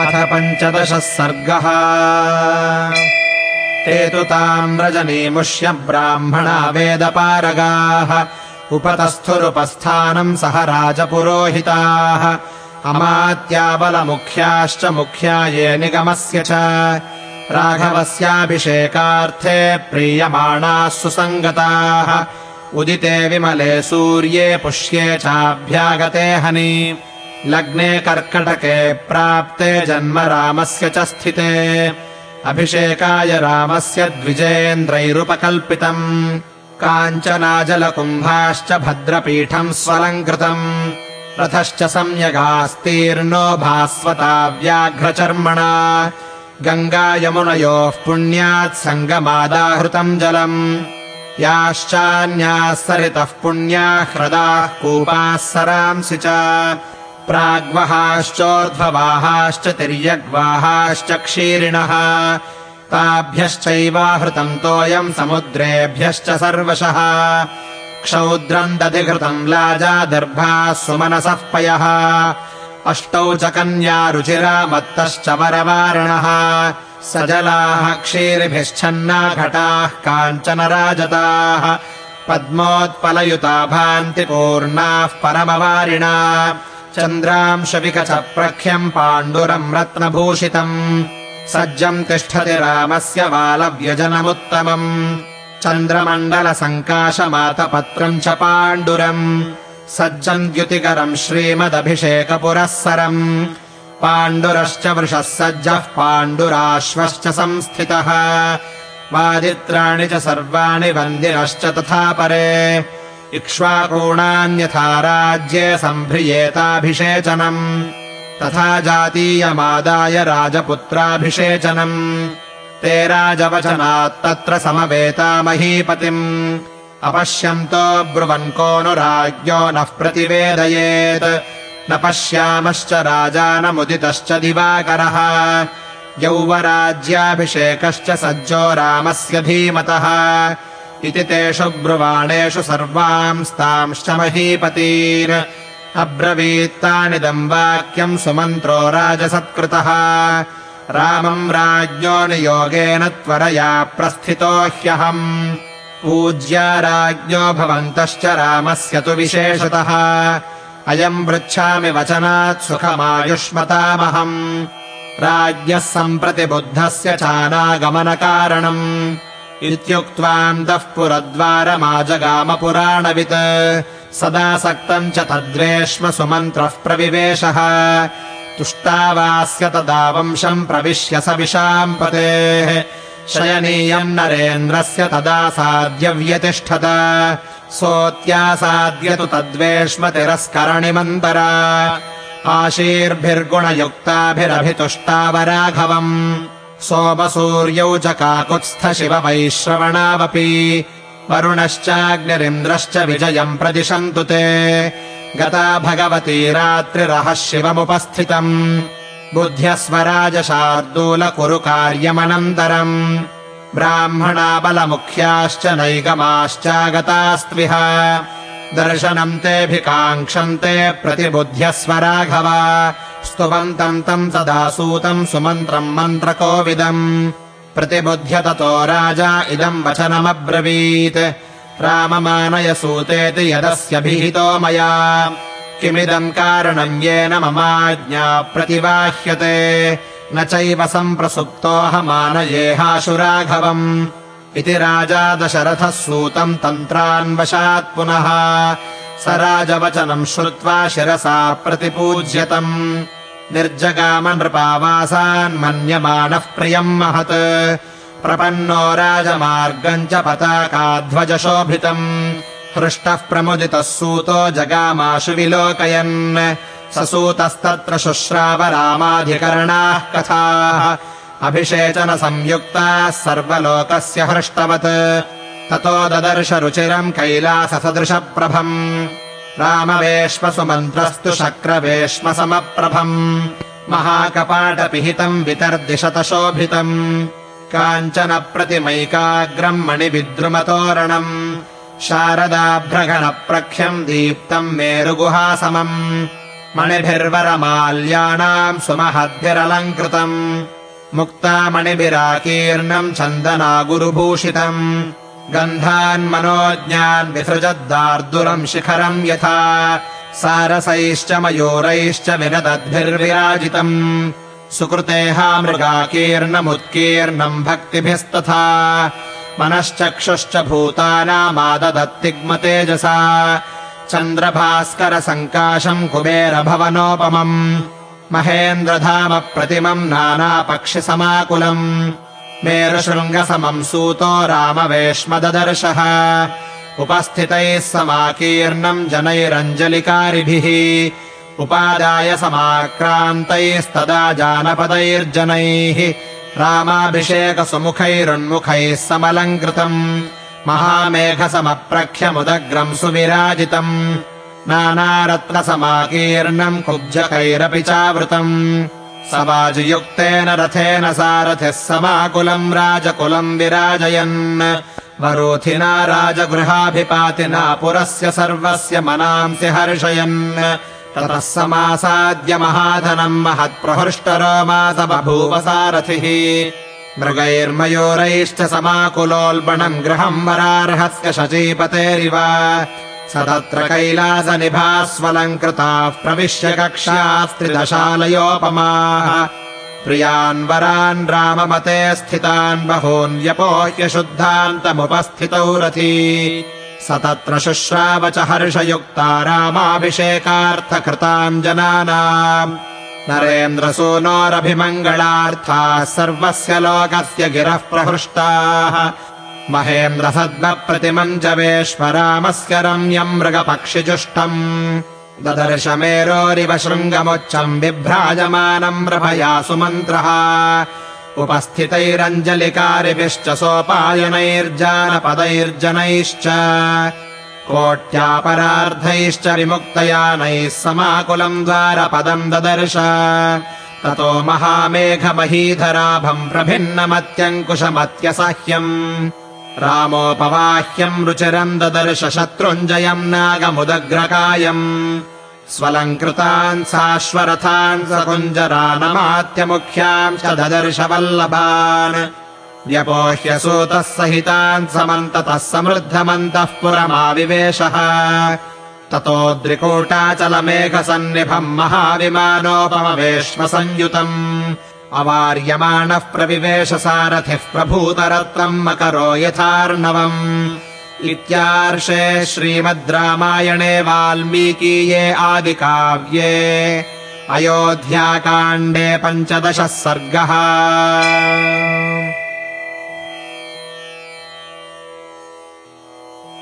अथ पञ्चदशः सर्गः। ते तु ताम् रजनीमुष्य ब्राह्मणा वेदपारगाः उपतस्थुरुपस्थानम् सह राजपुरोहिताः। अमात्याबलमुख्याश्च मुख्या ये निगमस्य च। राघवस्याभिषेकार्थे प्रीयमाणाः सुसङ्गताः। उदिते विमले सूर्ये पुष्ये चाभ्यागते हनि लग्ने कर्कटके प्राप्ते जन्म रामस्य च स्थिते। अभिषेकाय रामस्य द्विजेन्द्रैरुपकल्पितम्। काञ्चनाजलकुम्भाश्च भद्रपीठम् स्वलङ्कृतम्। रथश्च सम्यगास्तीर्णो भास्वता व्याघ्रचर्मणा। गङ्गायमुनयोः पुण्यात् सङ्गमादाहृतम् जलम्। याश्चान्याः सरितः पुण्याः ह्रदाः कूपाः सरांसि च प्राग्वहाश्चोर्ध्ववाहाश्च तिर्यग्वाहाश्च क्षीरिणः ताभ्यश्चैवाहृतम् तोयम् समुद्रेभ्यश्च सर्वशः। क्षौद्रम् दधिघृतम् लाजा दर्भाः सुमनसः पयः। अष्टौ च कन्या रुचिरा मत्तश्च वरवारिणः। सजलाः क्षीरिभिश्चन्ना घटाः काञ्चन पद्मोत्पलयुता भान्ति पूर्णाः परमवारिणा चन्द्रांशविकच प्रख्यम् पाण्डुरम् रत्नभूषितम्। सज्जम् तिष्ठति रामस्य बालव्यजनमुत्तमम्। चन्द्रमण्डलसङ्काशमातपत्रम् च पाण्डुरम्। सज्जम् द्युतिकरम् श्रीमदभिषेकपुरःसरम्। पाण्डुरश्च वृषः सज्जः पाण्डुराश्वश्च संस्थितः। वादित्राणि च सर्वाणि वन्दिनश्च तथा परे इक्ष्वाकूणान्यथा राज्ये सम्भ्रियेताभिषेचनम्। तथा जातीयमादाय राजपुत्राभिषेचनम्। ते राजवचनात्तत्र समवेता महीपतिम्। अपश्यन्तो ब्रुवन् को नु राज्ञो नः प्रतिवेदयेत्। न पश्यामश्च राजानमुदितश्च दिवाकरः। यौवराज्याभिषेकश्च सज्जो रामस्य धीमतः इति तेषु ब्रुवाणेषु सर्वांस्तांश्च महीपतीन् अब्रवीत्तानिदम् वाक्यम् सुमन्त्रो राजसत्कृतः। रामम् राज्ञो नियोगेन त्वरया प्रस्थितो ह्यहम्। पूज्या राज्ञो भवन्तश्च रामस्य तु विशेषतः। अयम् पृच्छामि वचनात् सुखमायुष्मतामहम्। राज्ञः सम्प्रति बुद्धस्य चानागमनकारणम् इत्युक्त्वान्तः पुरद्वारमाजगामपुराणवित्। सदासक्तम् च तद्वेश्म सुमन्त्रः प्रविवेशः। तुष्टावास्य तदा वंशम् प्रविश्य स विशाम्पतेः शयनीयम् नरेन्द्रस्य तदा साध्यव्यतिष्ठत। सोऽत्यासाद्यतु तद्वेश्म तिरस्करणिमन्तरा आशीर्भिर्गुणयुक्ताभिरभितुष्टावराघवम् सोमसूर्यौ च काकुत्स्थ शिववैश्रवणावपि वरुणश्चाग्निरिन्द्रश्च विजयम् प्रदिशन्तु ते। गता भगवती रात्रिरहः शिवमुपस्थितम्। बुद्ध्यस्वराजशार्दूल कुरु कार्यमनन्तरम् ब्राह्मणा बलमुख्याश्च नैगमाश्चागतास्त्विह। दर्शनम् तेऽभिकाङ्क्षन्ते प्रतिबुध्यस्व राघव स्तुवन्तम् तम् तदा सूतम् सुमन्त्रम् मन्त्रकोविदम् प्रतिबुध्य ततो राजा इदम् वचनमब्रवीत्। राममानय सूतेति यदस्यभिहितो मया। किमिदम् कारणम् येन ममाज्ञा प्रतिबाह्यते। न चैव सम्प्रसुप्तोऽहमानयेहाशु राघवम् इति राजा दशरथः सूतम् तन्त्रान्वशात् पुनः स राजवचनम् श्रुत्वा शिरसा प्रतिपूज्यतम्। निर्जगाम नृपावासान्मन्यमानः प्रियम् महत्। प्रपन्नो राजमार्गम् च पताकाध्वजशोभितम्। हृष्टः प्रमुदितः सूतो जगामाशु विलोकयन्। स सूतस्तत्र शुश्राव रामाधिकरणाः कथाः अभिषेचनसंयुक्ताः सर्वलोकस्य हृष्टवत् ततो ददर्श रुचिरम् कैलाससदृशप्रभम्। रामवेश्मसुमन्त्रस्तु शक्रवेश्मसमप्रभम् महाकपाटपिहितम् वितर्दिशतशोभितम्। काञ्चन प्रतिमैकाग्रम् मणिविद्रुमतोरणम्। शारदाभ्रगणप्रख्यम् दीप्तम् मेरुगुहासमम्। मणिभिर्वरमाल्याणाम् सुमहद्भिरलङ्कृतम्। मुक्तामणिभिराकीर्णम् चन्दना गुरुभूषितम् गन्धान्मनोज्ञान् विसृजद्दार्दुरम् शिखरम् यथा सारसैश्च मयूरैश्च विनदद्भिर्विराजितम्। सुकृतेः मृगाकीर्णमुत्कीर्णम् भक्तिभिस्तथा। मनश्चक्षुश्च भूतानामाददत्तिग्मतेजसा। चन्द्रभास्करसङ्काशम् कुबेरभवनोपमम्। महेन्द्रधामप्रतिमम् नानापक्षिसमाकुलम् मेरुशृङ्गसमम् सूतो रामवेश्मददर्शः। उपस्थितैः समाकीर्णम् जनैरञ्जलिकारिभिः। उपादाय समाक्रान्तैस्तदा जानपदैर्जनैः। रामाभिषेकसुमुखैरुन्मुखैः समलङ्कृतम्। महामेघसमप्रख्यमुदग्रम् सुविराजितम्। नानारत्नसमाकीर्णम् कुब्जकैरपि चावृतम् सवाजियुक्तेन रथेन सारथिः समाकुलम् राजकुलम् विराजयन्। वरोथिना राजगृहाभिपातिना पुरस्य सर्वस्य मनांसि हर्षयन्। ततः समासाद्य महाधनम् महत्प्रहृष्टरोमास बभूव सारथिः। मृगैर्मयूरैश्च समाकुलोल्बणम् गृहम् वरार्हस्य शचीपतेरिव स तत्र कैलासनिभास्वलङ्कृताः प्रविश्य कक्षास्त्रिदशालयोपमाः। प्रियान् वरान् राममते स्थितान् व्यपोह्य शुद्धान्तमुपस्थितौ रथी। स तत्र शुश्राव च हर्षयुक्ता रामाभिषेकार्थकृताम् जनानाम्। नरेन्द्रसूनोरभिमङ्गलार्थाः सर्वस्य लोकस्य गिरः प्रहृष्टाः महेन्द्रसद्मप्रतिमम् च वेश्वरामस्य रम्यम् मृगपक्षिजुष्टम्। ददर्श मेरोरिव शृङ्गमुच्चम् बिभ्राजमानम् प्रभया सुमन्त्रः उपस्थितैरञ्जलिकारिभिश्च सोपायनैर्जानपदैर्जनैश्च। कोट्यापरार्धैश्च विमुक्तयानैः समाकुलम् द्वारपदम् ददर्श। ततो महामेघमहीधराभम् प्रभिन्नमत्यङ्कुशमत्यसह्यम् रामोपवाह्यम् रुचिरम् ददर्श शत्रुञ्जयम् नागमुदग्रकायम्। स्वलङ्कृतान् साश्वरथान् सकुञ्जरानमात्यमुख्यांश्च ददर्श वल्लभान् व्यपोह्य सूतः सहितान् समन्ततः समृद्धमन्तः पुरमाविवेशः। ततोद्रिकूटाचलमेघसन्निभम् महाविमानोपमवेश्मसंयुतम् अवार्यमाणः प्रविवेश सारथिः प्रभूतरत्नम् मकरो यथार्णवम्। इत्यार्षे श्रीमद् रामायणे वाल्मीकीये आदिकाव्ये। अयोध्याकाण्डे पञ्चदशः सर्गः